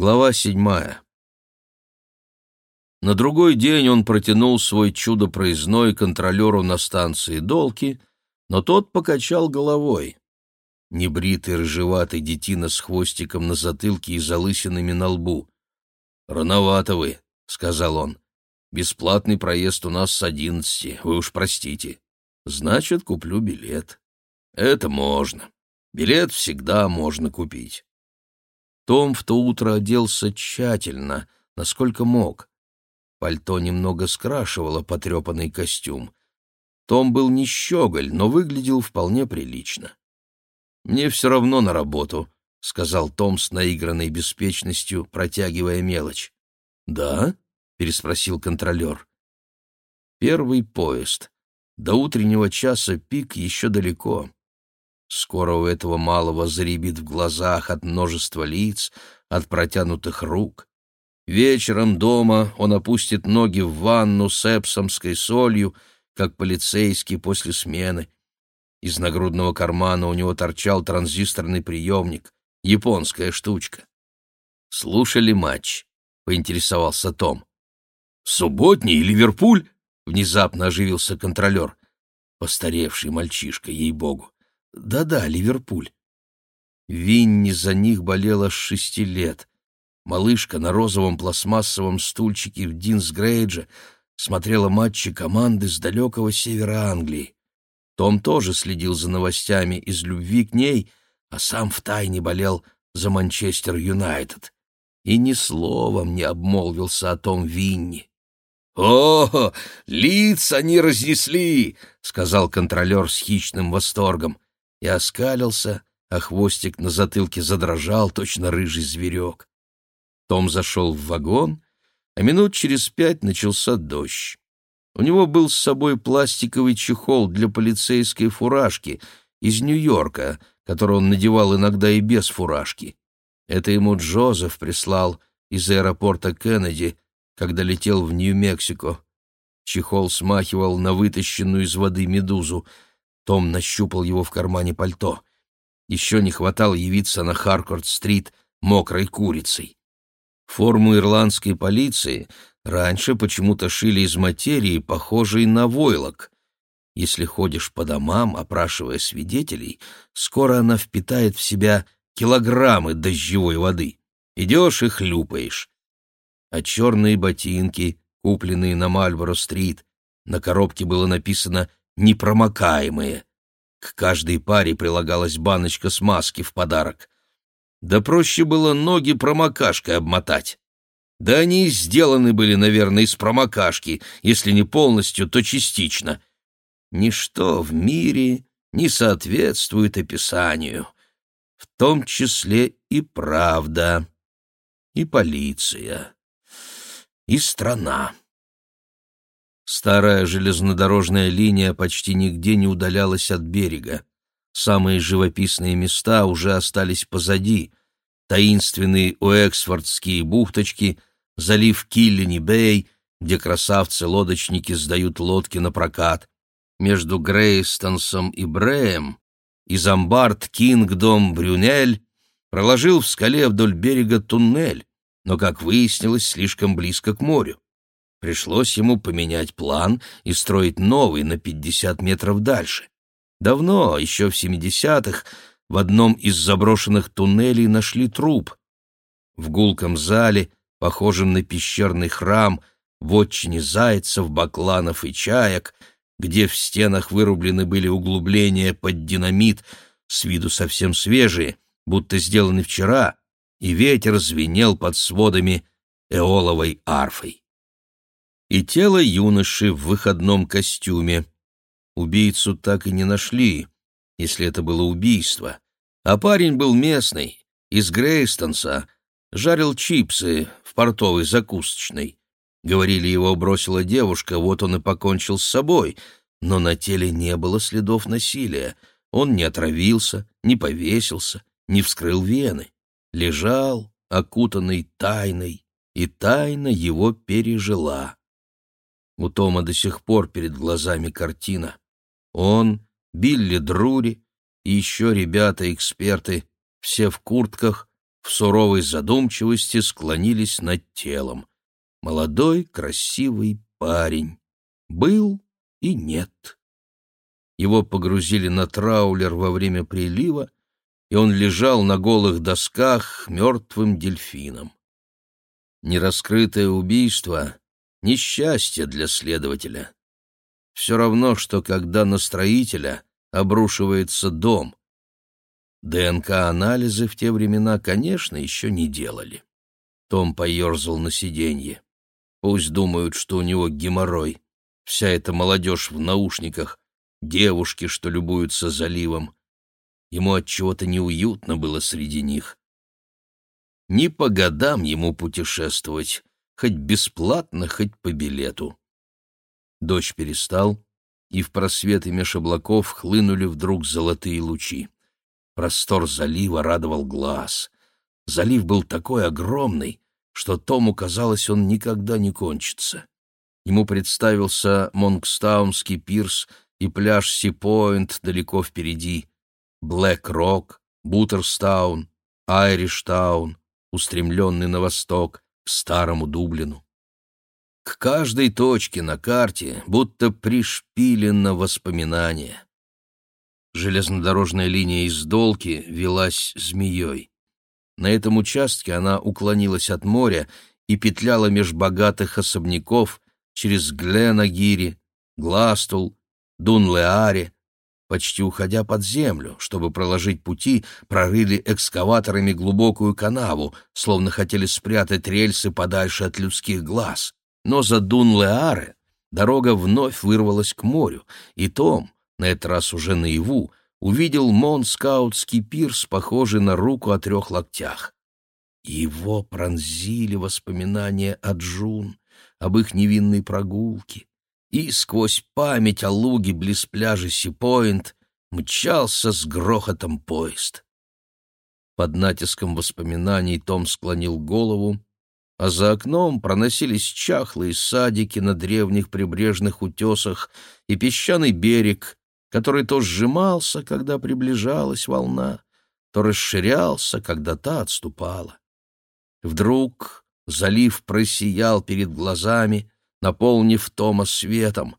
Глава седьмая. На другой день он протянул свой чудо-проездной контролеру на станции Долки, но тот покачал головой. Небритый рыжеватый детина с хвостиком на затылке и залысинами на лбу. «Рановато вы», — сказал он. «Бесплатный проезд у нас с одиннадцати, вы уж простите. Значит, куплю билет». «Это можно. Билет всегда можно купить». Том в то утро оделся тщательно, насколько мог. Пальто немного скрашивало потрепанный костюм. Том был не щеголь, но выглядел вполне прилично. «Мне все равно на работу», — сказал Том с наигранной беспечностью, протягивая мелочь. «Да?» — переспросил контролер. «Первый поезд. До утреннего часа пик еще далеко. Скоро у этого малого заребит в глазах от множества лиц, от протянутых рук. Вечером дома он опустит ноги в ванну с эпсомской солью, как полицейский после смены. Из нагрудного кармана у него торчал транзисторный приемник, японская штучка. «Слушали матч?» — поинтересовался Том. «Субботний Ливерпуль?» — внезапно оживился контролер. Постаревший мальчишка, ей-богу. Да-да, Ливерпуль. Винни за них болела с шести лет. Малышка на розовом пластмассовом стульчике в Динсгрейдже смотрела матчи команды с далекого севера Англии. Том тоже следил за новостями из любви к ней, а сам втайне болел за Манчестер Юнайтед. И ни словом не обмолвился о том Винни. «О, лица они разнесли!» — сказал контролер с хищным восторгом и оскалился, а хвостик на затылке задрожал, точно рыжий зверек. Том зашел в вагон, а минут через пять начался дождь. У него был с собой пластиковый чехол для полицейской фуражки из Нью-Йорка, который он надевал иногда и без фуражки. Это ему Джозеф прислал из аэропорта Кеннеди, когда летел в Нью-Мексико. Чехол смахивал на вытащенную из воды медузу — том нащупал его в кармане пальто. Еще не хватало явиться на Харкорд-стрит мокрой курицей. Форму ирландской полиции раньше почему-то шили из материи, похожей на войлок. Если ходишь по домам, опрашивая свидетелей, скоро она впитает в себя килограммы дождевой воды. Идешь и хлюпаешь. А черные ботинки, купленные на Мальборо-стрит, на коробке было написано непромокаемые. К каждой паре прилагалась баночка смазки в подарок. Да проще было ноги промокашкой обмотать. Да они и сделаны были, наверное, из промокашки, если не полностью, то частично. Ничто в мире не соответствует описанию, в том числе и правда, и полиция, и страна. Старая железнодорожная линия почти нигде не удалялась от берега. Самые живописные места уже остались позади. Таинственные Уэксфордские бухточки, залив Киллини-Бэй, где красавцы-лодочники сдают лодки на прокат. Между Грейстонсом и Бреем и Замбард Кингдом Брюнель проложил в скале вдоль берега туннель, но, как выяснилось, слишком близко к морю. Пришлось ему поменять план и строить новый на 50 метров дальше. Давно, еще в 70-х, в одном из заброшенных туннелей нашли труп. В гулком зале, похожем на пещерный храм, в отчине зайцев, бакланов и чаек, где в стенах вырублены были углубления под динамит, с виду совсем свежие, будто сделаны вчера, и ветер звенел под сводами эоловой арфой и тело юноши в выходном костюме. Убийцу так и не нашли, если это было убийство. А парень был местный, из Грейстонса, жарил чипсы в портовой закусочной. Говорили, его бросила девушка, вот он и покончил с собой, но на теле не было следов насилия. Он не отравился, не повесился, не вскрыл вены. Лежал, окутанный тайной, и тайна его пережила. У Тома до сих пор перед глазами картина. Он, Билли Друри и еще ребята-эксперты, все в куртках, в суровой задумчивости склонились над телом. Молодой, красивый парень. Был и нет. Его погрузили на траулер во время прилива, и он лежал на голых досках мертвым дельфином. Нераскрытое убийство — несчастье для следователя. Все равно, что когда на строителя обрушивается дом. ДНК-анализы в те времена, конечно, еще не делали. Том поерзал на сиденье. Пусть думают, что у него геморрой. Вся эта молодежь в наушниках, девушки, что любуются заливом. Ему от чего-то неуютно было среди них. Не по годам ему путешествовать, хоть бесплатно, хоть по билету. Дождь перестал, и в просветы меж облаков хлынули вдруг золотые лучи. Простор залива радовал глаз. Залив был такой огромный, что Тому казалось, он никогда не кончится. Ему представился Монкстаунский пирс и пляж Си-Пойнт далеко впереди, Блэк-Рок, Бутерстаун, Айриштаун, устремленный на восток, к старому Дублину. К каждой точке на карте будто пришпилено воспоминание. Железнодорожная линия из Долки велась змеей. На этом участке она уклонилась от моря и петляла меж богатых особняков через Гленагири, Гластул, Дунлеаре, почти уходя под землю, чтобы проложить пути, прорыли экскаваторами глубокую канаву, словно хотели спрятать рельсы подальше от людских глаз. Но за Дунлеаре дорога вновь вырвалась к морю, и Том, на этот раз уже наяву, увидел Монскаутский пирс, похожий на руку о трех локтях. Его пронзили воспоминания о Джун, об их невинной прогулке, и сквозь память о луге близ пляжа Сипоинт мчался с грохотом поезд. Под натиском воспоминаний Том склонил голову, а за окном проносились чахлые садики на древних прибрежных утесах и песчаный берег, который то сжимался, когда приближалась волна, то расширялся, когда та отступала. Вдруг залив просиял перед глазами, наполнив Тома светом.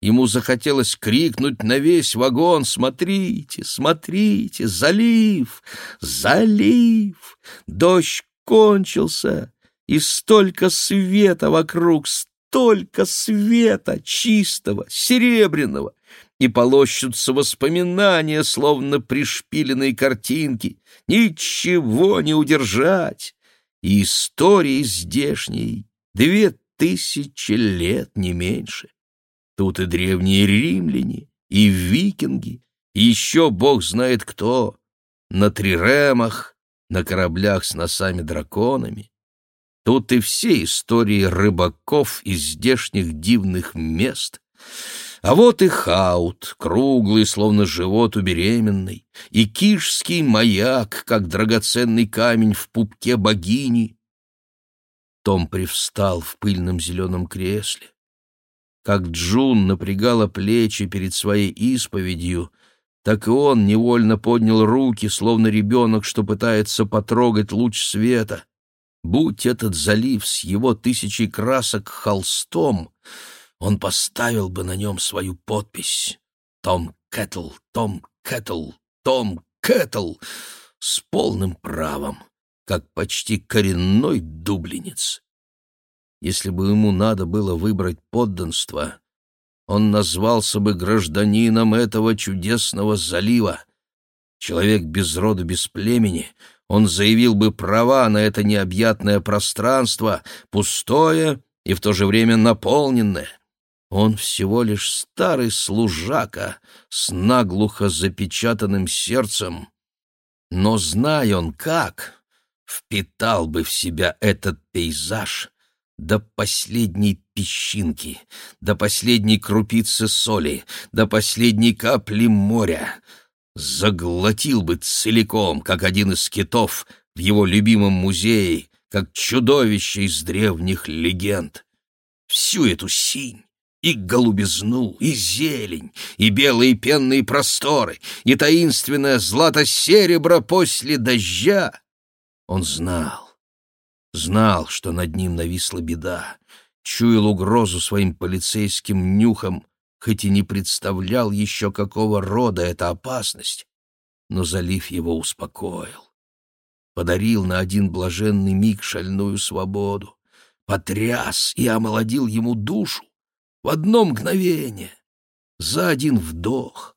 Ему захотелось крикнуть на весь вагон «Смотрите, смотрите! Залив! Залив! Дождь кончился, и столько света вокруг, столько света, чистого, серебряного, и полощутся воспоминания, словно пришпиленные картинки. Ничего не удержать. И истории здешней две тысячи лет, не меньше. Тут и древние римляне, и викинги, и еще бог знает кто, на триремах, на кораблях с носами-драконами. Тут и все истории рыбаков из здешних дивных мест. А вот и хаут, круглый, словно живот у беременной, и кишский маяк, как драгоценный камень в пупке богини. Том привстал в пыльном зеленом кресле. Как Джун напрягала плечи перед своей исповедью, так и он невольно поднял руки, словно ребенок, что пытается потрогать луч света. Будь этот залив с его тысячей красок холстом, он поставил бы на нем свою подпись. Том Кэтл, Том Кэтл, Том Кэтл с полным правом, как почти коренной дублинец. Если бы ему надо было выбрать подданство, он назвался бы гражданином этого чудесного залива. Человек без рода, без племени — он заявил бы права на это необъятное пространство, пустое и в то же время наполненное. Он всего лишь старый служака с наглухо запечатанным сердцем. Но, зная он как, впитал бы в себя этот пейзаж до последней песчинки, до последней крупицы соли, до последней капли моря, заглотил бы целиком, как один из китов в его любимом музее, как чудовище из древних легенд. Всю эту синь, и голубизну, и зелень, и белые пенные просторы, и таинственное злато-серебро после дождя. Он знал, знал, что над ним нависла беда, чуял угрозу своим полицейским нюхом, хоть и не представлял еще, какого рода эта опасность, но залив его успокоил. Подарил на один блаженный миг шальную свободу, потряс и омолодил ему душу в одно мгновение, за один вдох.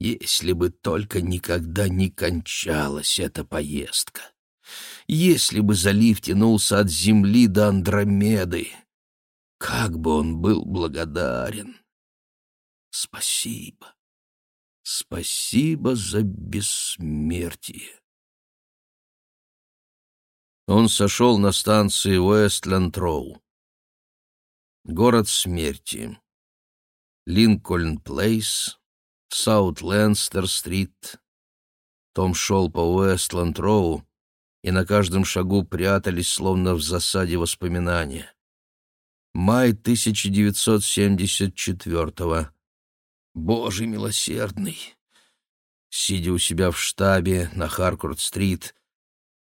Если бы только никогда не кончалась эта поездка, если бы залив тянулся от Земли до Андромеды, как бы он был благодарен! Спасибо, спасибо за бессмертие. Он сошел на станции Уэстланд-Роу. Город смерти. Линкольн-Плейс, Саут-Ленстер-Стрит. Том шел по Уэстланд-Роу, и на каждом шагу прятались, словно в засаде воспоминания. Май 1974-го. Боже милосердный! Сидя у себя в штабе на Харкорд-стрит,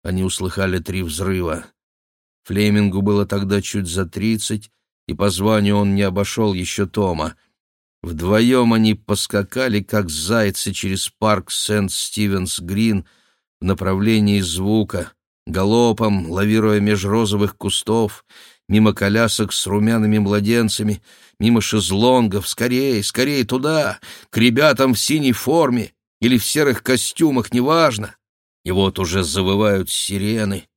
они услыхали три взрыва. Флемингу было тогда чуть за тридцать, и по званию он не обошел еще Тома — Вдвоем они поскакали, как зайцы, через парк Сент-Стивенс-Грин в направлении звука, галопом, лавируя меж розовых кустов, мимо колясок с румяными младенцами, мимо шезлонгов, скорее, скорее туда, к ребятам в синей форме или в серых костюмах, неважно. И вот уже завывают сирены,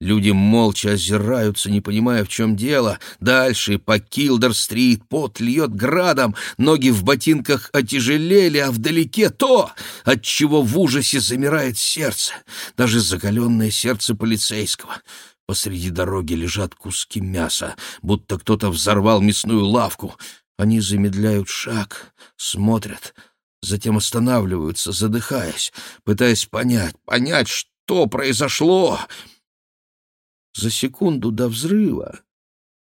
Люди молча озираются, не понимая, в чем дело. Дальше по Килдер-стрит пот льет градом, ноги в ботинках отяжелели, а вдалеке то, от чего в ужасе замирает сердце, даже закаленное сердце полицейского. Посреди дороги лежат куски мяса, будто кто-то взорвал мясную лавку. Они замедляют шаг, смотрят, затем останавливаются, задыхаясь, пытаясь понять, понять, что произошло. За секунду до взрыва.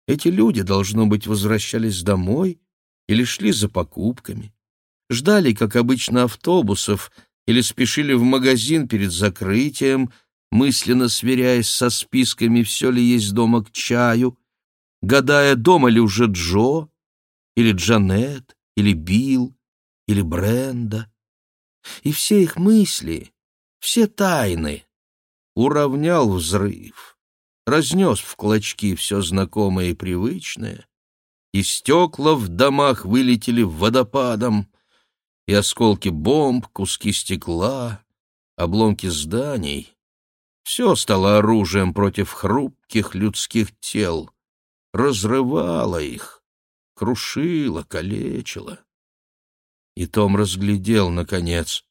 Эти люди, должно быть, возвращались домой или шли за покупками, ждали, как обычно, автобусов или спешили в магазин перед закрытием, мысленно сверяясь со списками, все ли есть дома к чаю, гадая, дома ли уже Джо, или Джанет, или Билл, или Бренда. И все их мысли, все тайны уравнял взрыв разнес в клочки все знакомое и привычное, и стекла в домах вылетели водопадом, и осколки бомб, куски стекла, обломки зданий. Все стало оружием против хрупких людских тел, разрывало их, крушило, калечило. И Том разглядел, наконец,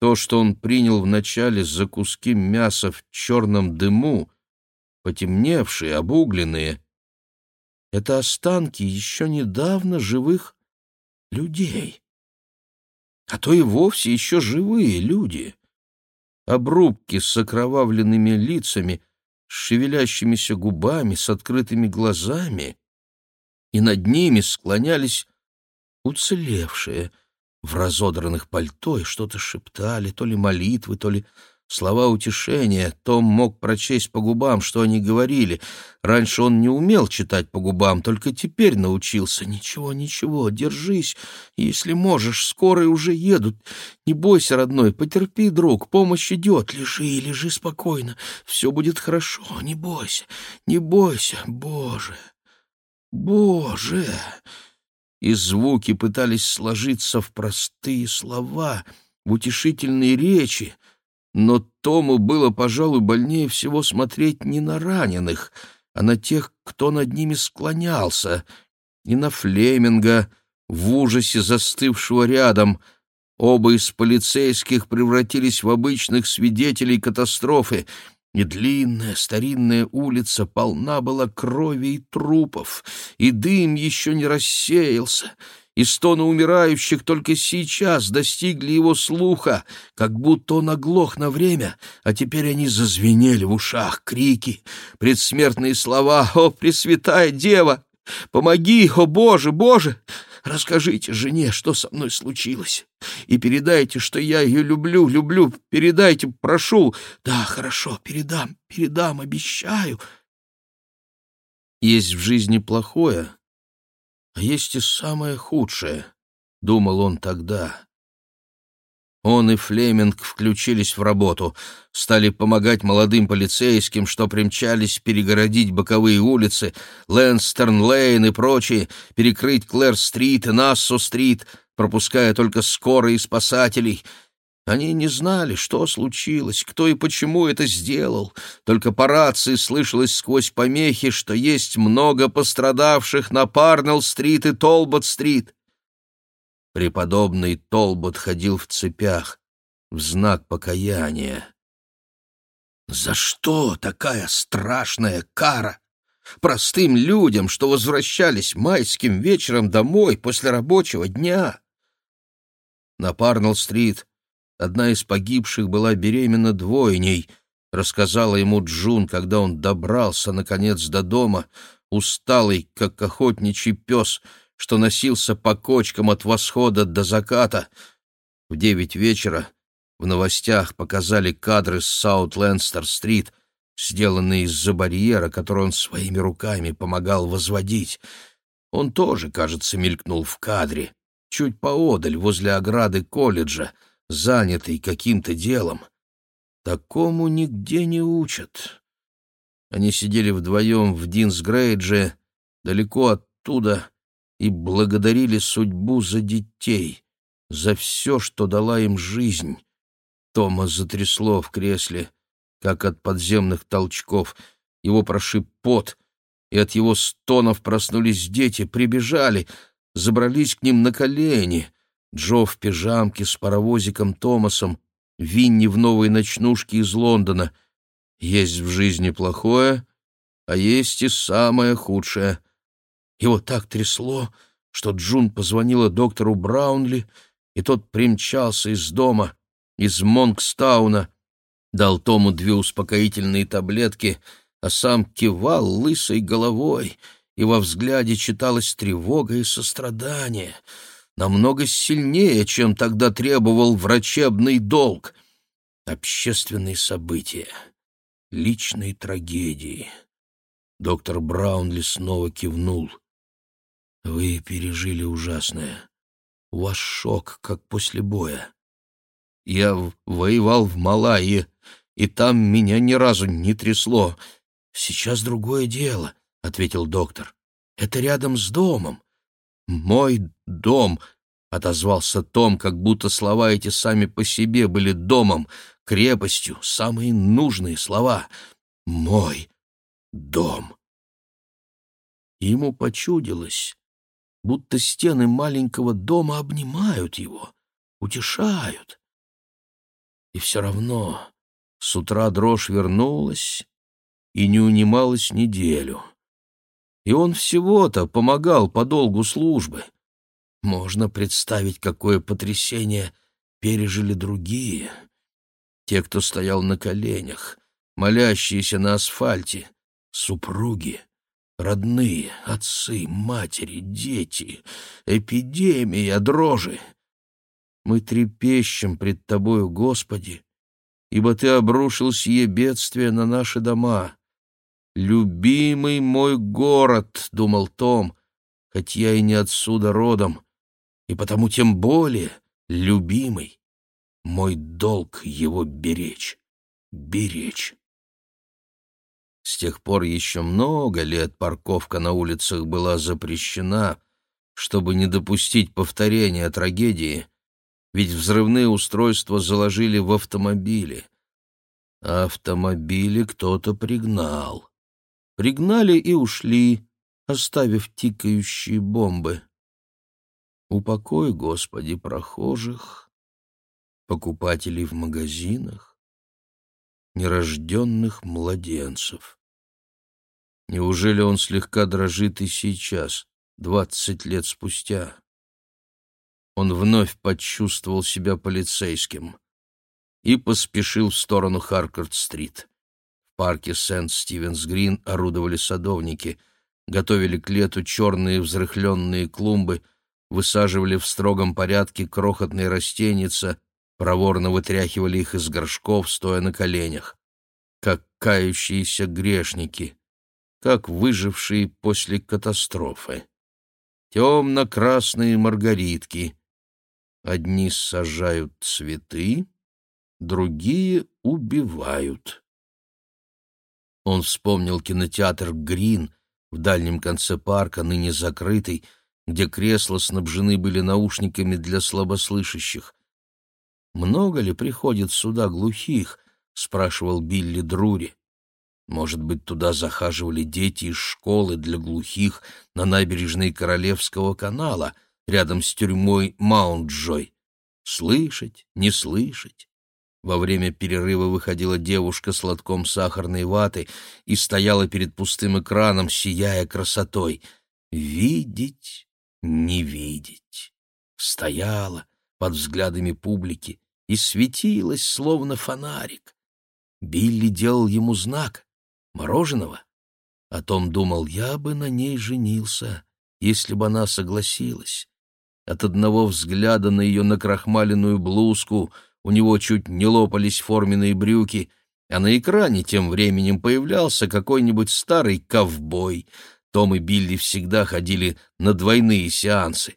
то, что он принял вначале за куски мяса в черном дыму, потемневшие, обугленные. Это останки еще недавно живых людей. А то и вовсе еще живые люди. Обрубки с окровавленными лицами, с шевелящимися губами, с открытыми глазами, и над ними склонялись уцелевшие в разодранных пальто и что-то шептали, то ли молитвы, то ли Слова утешения Том мог прочесть по губам, что они говорили. Раньше он не умел читать по губам, только теперь научился. «Ничего, ничего, держись, если можешь, скорые уже едут. Не бойся, родной, потерпи, друг, помощь идет. Лежи, лежи спокойно, все будет хорошо, не бойся, не бойся, Боже, Боже!» И звуки пытались сложиться в простые слова, в утешительные речи, но Тому было, пожалуй, больнее всего смотреть не на раненых, а на тех, кто над ними склонялся, и на Флеминга, в ужасе застывшего рядом. Оба из полицейских превратились в обычных свидетелей катастрофы, и длинная старинная улица полна была крови и трупов, и дым еще не рассеялся, и стоны умирающих только сейчас достигли его слуха, как будто он оглох на время, а теперь они зазвенели в ушах, крики, предсмертные слова «О, Пресвятая Дева! Помоги, о Боже, Боже! Расскажите жене, что со мной случилось. И передайте, что я ее люблю, люблю. Передайте, прошу. Да, хорошо, передам, передам, обещаю. Есть в жизни плохое, а есть и самое худшее, — думал он тогда. Он и Флеминг включились в работу, стали помогать молодым полицейским, что примчались перегородить боковые улицы, Лэнстерн-Лейн и прочие, перекрыть Клэр-стрит и Нассу-стрит, пропуская только скорые спасателей. Они не знали, что случилось, кто и почему это сделал, только по рации слышалось сквозь помехи, что есть много пострадавших на Парнелл-стрит и Толбот-стрит. Преподобный Толбот ходил в цепях, в знак покаяния. За что такая страшная кара? Простым людям, что возвращались майским вечером домой после рабочего дня. На Парнелл-стрит одна из погибших была беременна двойней, рассказала ему Джун, когда он добрался, наконец, до дома, усталый, как охотничий пес — что носился по кочкам от восхода до заката. В девять вечера в новостях показали кадры с Саут-Ленстер-стрит, сделанные из-за барьера, который он своими руками помогал возводить. Он тоже, кажется, мелькнул в кадре, чуть поодаль, возле ограды колледжа, занятый каким-то делом. Такому нигде не учат. Они сидели вдвоем в Динсгрейдже, далеко оттуда, и благодарили судьбу за детей, за все, что дала им жизнь. Тома затрясло в кресле, как от подземных толчков. Его прошиб пот, и от его стонов проснулись дети, прибежали, забрались к ним на колени. Джо в пижамке с паровозиком Томасом, Винни в новой ночнушке из Лондона. Есть в жизни плохое, а есть и самое худшее — его так трясло, что Джун позвонила доктору Браунли, и тот примчался из дома, из Монкстауна, дал Тому две успокоительные таблетки, а сам кивал лысой головой, и во взгляде читалась тревога и сострадание, намного сильнее, чем тогда требовал врачебный долг. Общественные события, личные трагедии. Доктор Браунли снова кивнул — вы пережили ужасное. У вас шок, как после боя. Я воевал в Малайи, и там меня ни разу не трясло. Сейчас другое дело, — ответил доктор. Это рядом с домом. Мой дом, — отозвался Том, как будто слова эти сами по себе были домом, крепостью, самые нужные слова. Мой дом. Ему почудилось, будто стены маленького дома обнимают его, утешают. И все равно с утра дрожь вернулась и не унималась неделю. И он всего-то помогал по долгу службы. Можно представить, какое потрясение пережили другие. Те, кто стоял на коленях, молящиеся на асфальте, супруги, Родные, отцы, матери, дети, эпидемия дрожи. Мы трепещем пред Тобою, Господи, ибо Ты обрушил сие бедствие на наши дома. «Любимый мой город», — думал Том, хоть я и не отсюда родом, и потому тем более любимый. Мой долг его беречь, беречь. С тех пор еще много лет парковка на улицах была запрещена, чтобы не допустить повторения трагедии, ведь взрывные устройства заложили в автомобили. Автомобили кто-то пригнал. Пригнали и ушли, оставив тикающие бомбы. Упокой, Господи, прохожих, покупателей в магазинах, нерожденных младенцев. Неужели он слегка дрожит и сейчас, двадцать лет спустя? Он вновь почувствовал себя полицейским и поспешил в сторону Харкард-стрит. В парке Сент-Стивенс-Грин орудовали садовники, готовили к лету черные взрыхленные клумбы, высаживали в строгом порядке крохотные растеница, проворно вытряхивали их из горшков, стоя на коленях. Как кающиеся грешники, как выжившие после катастрофы. Темно-красные маргаритки. Одни сажают цветы, другие убивают. Он вспомнил кинотеатр «Грин» в дальнем конце парка, ныне закрытый, где кресла снабжены были наушниками для слабослышащих. «Много ли приходит сюда глухих?» — спрашивал Билли Друри. «Может быть, туда захаживали дети из школы для глухих на набережной Королевского канала, рядом с тюрьмой Маунт-Джой? Слышать, не слышать?» Во время перерыва выходила девушка с лотком сахарной ваты и стояла перед пустым экраном, сияя красотой. Видеть, не видеть. Стояла под взглядами публики и светилась, словно фонарик. Билли делал ему знак — мороженого. О том думал, я бы на ней женился, если бы она согласилась. От одного взгляда на ее накрахмаленную блузку — у него чуть не лопались форменные брюки, а на экране тем временем появлялся какой-нибудь старый ковбой. Том и Билли всегда ходили на двойные сеансы.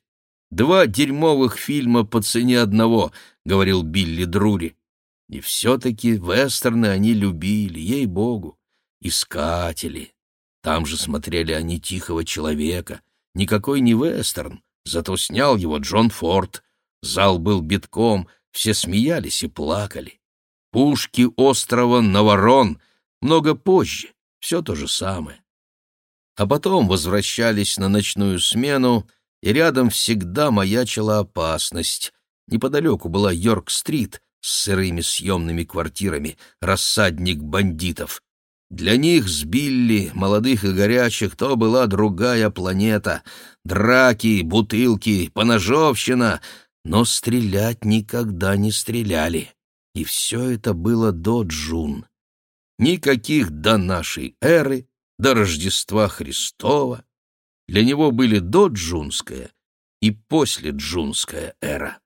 «Два дерьмовых фильма по цене одного», — говорил Билли Друри. И все-таки вестерны они любили, ей-богу. Искатели. Там же смотрели они «Тихого человека». Никакой не вестерн, зато снял его Джон Форд. Зал был битком, все смеялись и плакали. Пушки острова Наворон много позже, все то же самое. А потом возвращались на ночную смену, и рядом всегда маячила опасность. Неподалеку была Йорк-стрит с сырыми съемными квартирами, рассадник бандитов. Для них с Билли, молодых и горячих, то была другая планета. Драки, бутылки, поножовщина — но стрелять никогда не стреляли. И все это было до Джун. Никаких до нашей эры, до Рождества Христова. Для него были до Джунская и после Джунская эра.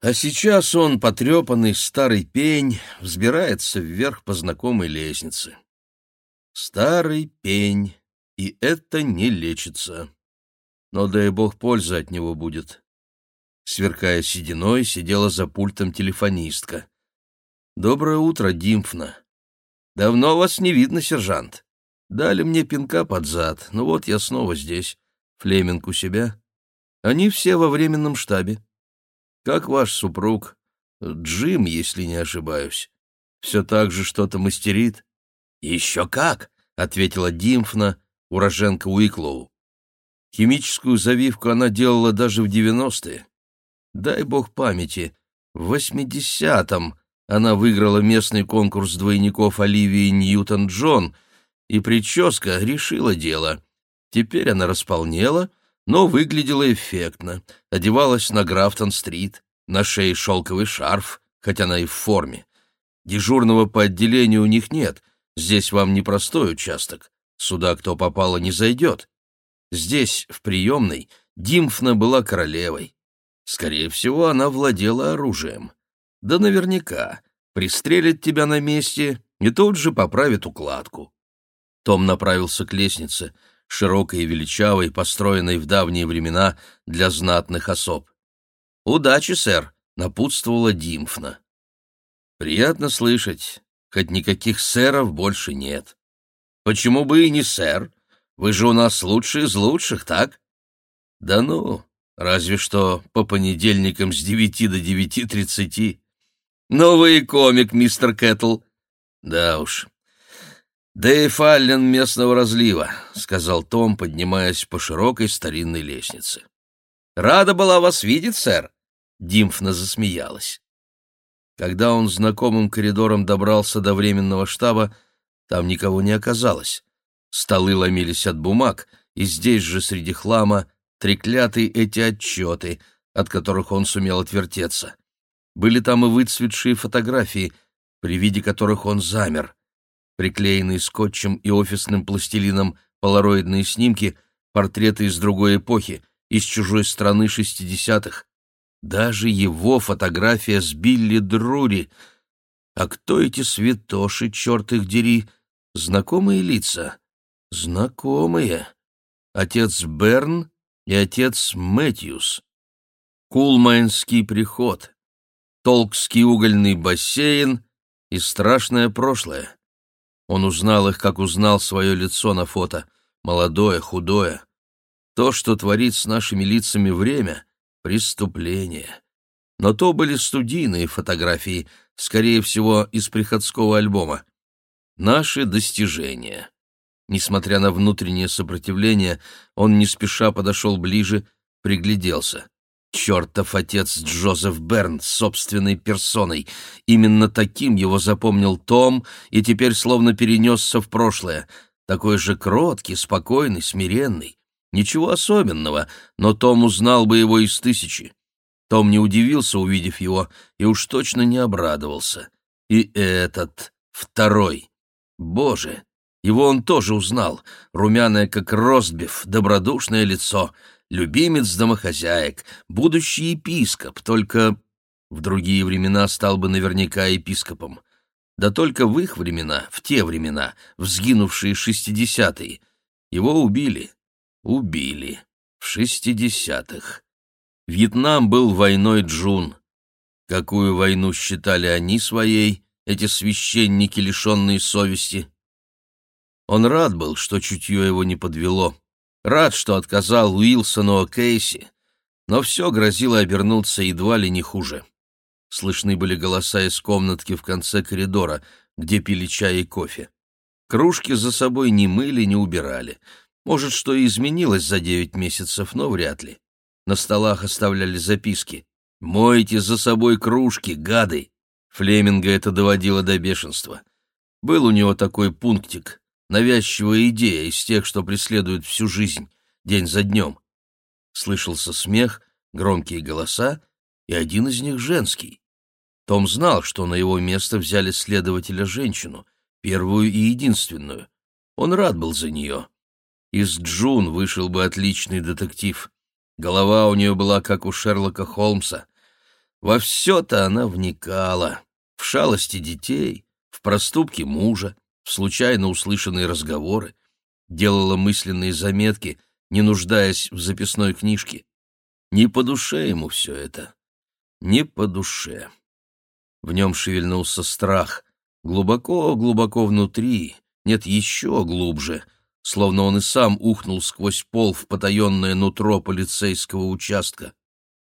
А сейчас он, потрепанный старый пень, взбирается вверх по знакомой лестнице. Старый пень, и это не лечится. Но дай бог польза от него будет. Сверкая сединой, сидела за пультом телефонистка. «Доброе утро, Димфна. Давно вас не видно, сержант. Дали мне пинка под зад, ну вот я снова здесь. Флеминг у себя. Они все во временном штабе. Как ваш супруг? Джим, если не ошибаюсь. Все так же что-то мастерит?» «Еще как!» — ответила Димфна, уроженка Уиклоу. Химическую завивку она делала даже в девяностые. Дай бог памяти, в 80-м она выиграла местный конкурс двойников Оливии Ньютон-Джон, и прическа решила дело. Теперь она располнела, но выглядела эффектно, одевалась на Графтон-стрит, на шее шелковый шарф, хотя она и в форме. Дежурного по отделению у них нет, здесь вам непростой участок, сюда кто попало не зайдет. Здесь, в приемной, Димфна была королевой. Скорее всего, она владела оружием. Да наверняка. Пристрелит тебя на месте и тут же поправит укладку. Том направился к лестнице, широкой и величавой, построенной в давние времена для знатных особ. «Удачи, сэр!» — напутствовала Димфна. «Приятно слышать, хоть никаких сэров больше нет. Почему бы и не сэр? Вы же у нас лучший из лучших, так?» «Да ну, Разве что по понедельникам с девяти до девяти тридцати. Новый комик, мистер Кэтл. Да уж. Дэйв Аллен местного разлива, сказал Том, поднимаясь по широкой старинной лестнице. Рада была вас видеть, сэр. Димфна засмеялась. Когда он знакомым коридором добрался до временного штаба, там никого не оказалось. Столы ломились от бумаг, и здесь же среди хлама треклятые эти отчеты, от которых он сумел отвертеться. Были там и выцветшие фотографии, при виде которых он замер. Приклеенные скотчем и офисным пластилином полароидные снимки, портреты из другой эпохи, из чужой страны шестидесятых. Даже его фотография с Билли Друри. А кто эти святоши, черт их дери? Знакомые лица? Знакомые. Отец Берн и отец Мэтьюс. Кулмайнский приход. Толкский угольный бассейн и страшное прошлое. Он узнал их, как узнал свое лицо на фото, молодое, худое. То, что творит с нашими лицами время — преступление. Но то были студийные фотографии, скорее всего, из приходского альбома. Наши достижения. Несмотря на внутреннее сопротивление, он не спеша подошел ближе, пригляделся. Чертов отец Джозеф Берн собственной персоной. Именно таким его запомнил Том и теперь словно перенесся в прошлое. Такой же кроткий, спокойный, смиренный. Ничего особенного, но Том узнал бы его из тысячи. Том не удивился, увидев его, и уж точно не обрадовался. И этот, второй. Боже, его он тоже узнал. Румяное, как ростбиф, добродушное лицо — любимец домохозяек, будущий епископ, только в другие времена стал бы наверняка епископом. Да только в их времена, в те времена, взгинувшие шестидесятые, его убили. Убили. В шестидесятых. Вьетнам был войной Джун. Какую войну считали они своей, эти священники, лишенные совести? Он рад был, что чутье его не подвело. Рад, что отказал Уилсону о Кейси, но все грозило обернуться едва ли не хуже. Слышны были голоса из комнатки в конце коридора, где пили чай и кофе. Кружки за собой не мыли, не убирали. Может, что и изменилось за девять месяцев, но вряд ли. На столах оставляли записки. «Мойте за собой кружки, гады!» Флеминга это доводило до бешенства. Был у него такой пунктик навязчивая идея из тех, что преследуют всю жизнь, день за днем. Слышался смех, громкие голоса, и один из них женский. Том знал, что на его место взяли следователя-женщину, первую и единственную. Он рад был за нее. Из Джун вышел бы отличный детектив. Голова у нее была, как у Шерлока Холмса. Во все-то она вникала. В шалости детей, в проступки мужа, в случайно услышанные разговоры, делала мысленные заметки, не нуждаясь в записной книжке. Не по душе ему все это. Не по душе. В нем шевельнулся страх. Глубоко-глубоко внутри, нет, еще глубже, словно он и сам ухнул сквозь пол в потаенное нутро полицейского участка.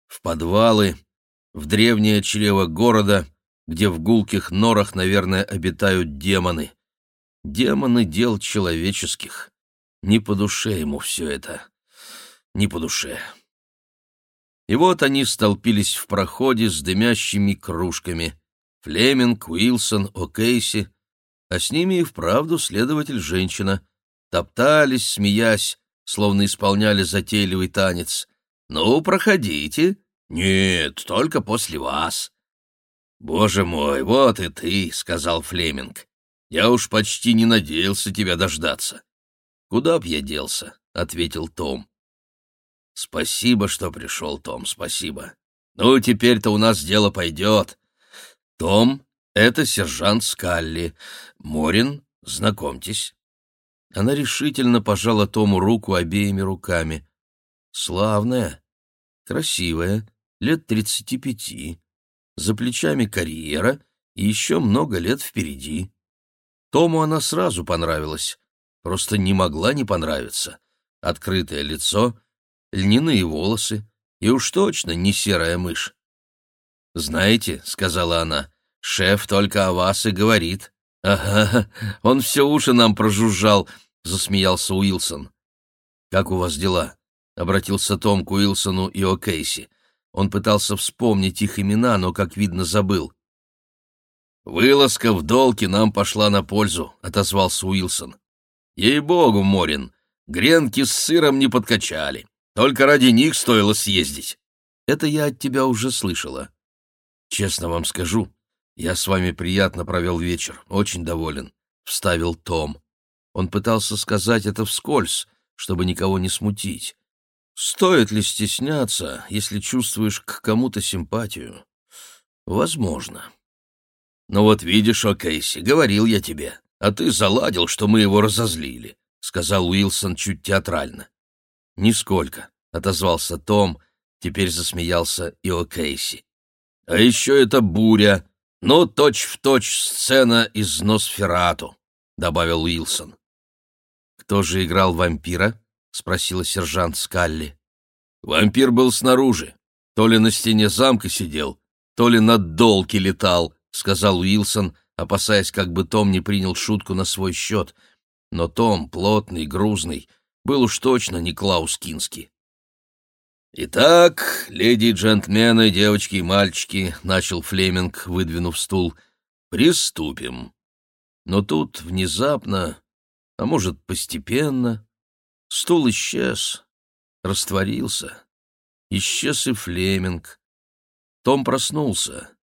В подвалы, в древнее чрево города, где в гулких норах, наверное, обитают демоны. Демоны дел человеческих. Не по душе ему все это. Не по душе. И вот они столпились в проходе с дымящими кружками. Флеминг, Уилсон, О'Кейси, а с ними и вправду следователь-женщина. Топтались, смеясь, словно исполняли затейливый танец. «Ну, проходите». «Нет, только после вас». «Боже мой, вот и ты», — сказал Флеминг. Я уж почти не надеялся тебя дождаться. Куда б я делся? ответил Том. Спасибо, что пришел, Том, спасибо. Ну, теперь-то у нас дело пойдет. Том, это сержант Скалли. Морин, знакомьтесь. Она решительно пожала Тому руку обеими руками. Славная, красивая, лет тридцати пяти, за плечами карьера и еще много лет впереди. Тому она сразу понравилась, просто не могла не понравиться. Открытое лицо, льняные волосы и уж точно не серая мышь. «Знаете», — сказала она, — «шеф только о вас и говорит». «Ага, он все уши нам прожужжал», — засмеялся Уилсон. «Как у вас дела?» — обратился Том к Уилсону и О'Кейси. Он пытался вспомнить их имена, но, как видно, забыл. «Вылазка в долки нам пошла на пользу», — отозвался Уилсон. «Ей-богу, Морин, гренки с сыром не подкачали. Только ради них стоило съездить. Это я от тебя уже слышала. Честно вам скажу, я с вами приятно провел вечер, очень доволен», — вставил Том. Он пытался сказать это вскользь, чтобы никого не смутить. Стоит ли стесняться, если чувствуешь к кому-то симпатию? Возможно. Но вот видишь, о Кейси, говорил я тебе, а ты заладил, что мы его разозлили, — сказал Уилсон чуть театрально. Нисколько, — отозвался Том, теперь засмеялся и о Кейси. А еще это буря, ну, точь-в-точь точь сцена из Носферату, — добавил Уилсон. Кто же играл вампира? — спросила сержант Скалли. «Вампир был снаружи. То ли на стене замка сидел, то ли над долки летал», — сказал Уилсон, опасаясь, как бы Том не принял шутку на свой счет. Но Том, плотный, грузный, был уж точно не Клаус Кински. «Итак, леди и джентльмены, девочки и мальчики», — начал Флеминг, выдвинув стул, — «приступим». Но тут внезапно, а может, постепенно, Стул исчез, растворился. Исчез и Флеминг. Том проснулся.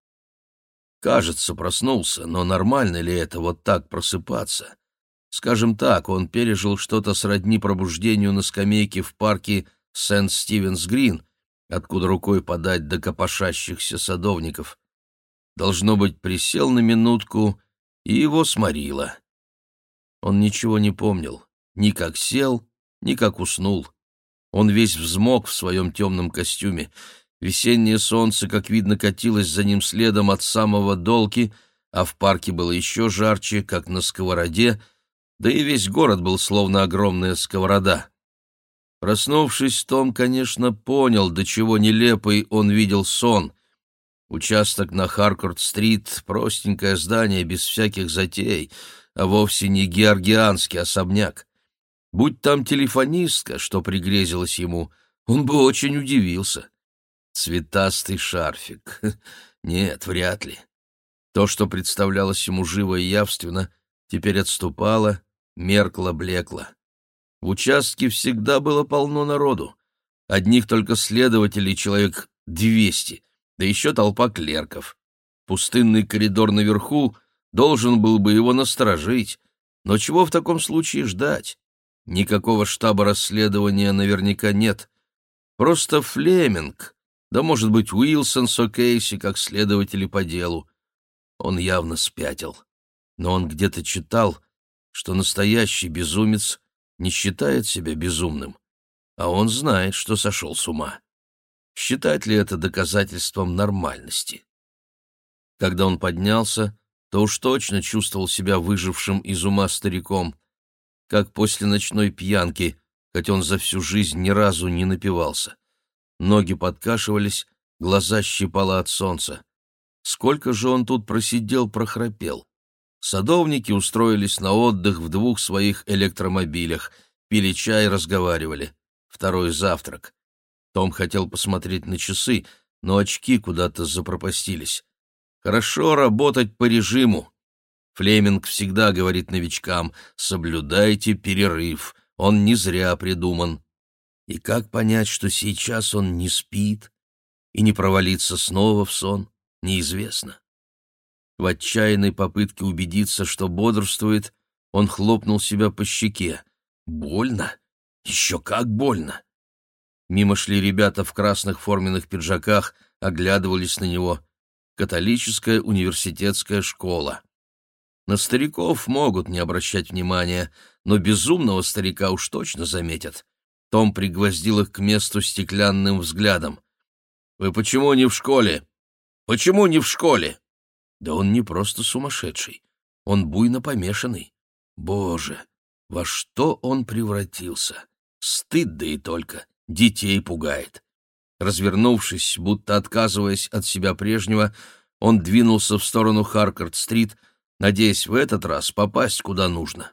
Кажется, проснулся, но нормально ли это вот так просыпаться? Скажем так, он пережил что-то сродни пробуждению на скамейке в парке Сент-Стивенс-Грин, откуда рукой подать до копошащихся садовников. Должно быть, присел на минутку, и его сморило. Он ничего не помнил, ни как сел, никак уснул. Он весь взмок в своем темном костюме. Весеннее солнце, как видно, катилось за ним следом от самого долки, а в парке было еще жарче, как на сковороде, да и весь город был словно огромная сковорода. Проснувшись, Том, конечно, понял, до чего нелепый он видел сон. Участок на Харкорд-стрит — простенькое здание без всяких затей, а вовсе не георгианский особняк. Будь там телефонистка, что пригрезилось ему, он бы очень удивился. Цветастый шарфик. Нет, вряд ли. То, что представлялось ему живо и явственно, теперь отступало, меркло, блекло. В участке всегда было полно народу. Одних только следователей человек двести, да еще толпа клерков. Пустынный коридор наверху должен был бы его насторожить, но чего в таком случае ждать? Никакого штаба расследования наверняка нет. Просто Флеминг, да, может быть, Уилсон с О'Кейси, как следователи по делу. Он явно спятил. Но он где-то читал, что настоящий безумец не считает себя безумным, а он знает, что сошел с ума. Считать ли это доказательством нормальности? Когда он поднялся, то уж точно чувствовал себя выжившим из ума стариком как после ночной пьянки, хоть он за всю жизнь ни разу не напивался. Ноги подкашивались, глаза щипало от солнца. Сколько же он тут просидел, прохрапел. Садовники устроились на отдых в двух своих электромобилях, пили чай, разговаривали. Второй завтрак. Том хотел посмотреть на часы, но очки куда-то запропастились. Хорошо работать по режиму. Флеминг всегда говорит новичкам «соблюдайте перерыв, он не зря придуман». И как понять, что сейчас он не спит и не провалится снова в сон, неизвестно. В отчаянной попытке убедиться, что бодрствует, он хлопнул себя по щеке. Больно? Еще как больно! Мимо шли ребята в красных форменных пиджаках, оглядывались на него. Католическая университетская школа. На стариков могут не обращать внимания, но безумного старика уж точно заметят. Том пригвоздил их к месту стеклянным взглядом. «Вы почему не в школе? Почему не в школе?» Да он не просто сумасшедший, он буйно помешанный. Боже, во что он превратился? Стыд да и только, детей пугает. Развернувшись, будто отказываясь от себя прежнего, он двинулся в сторону Харкард-стрит, надеясь в этот раз попасть куда нужно.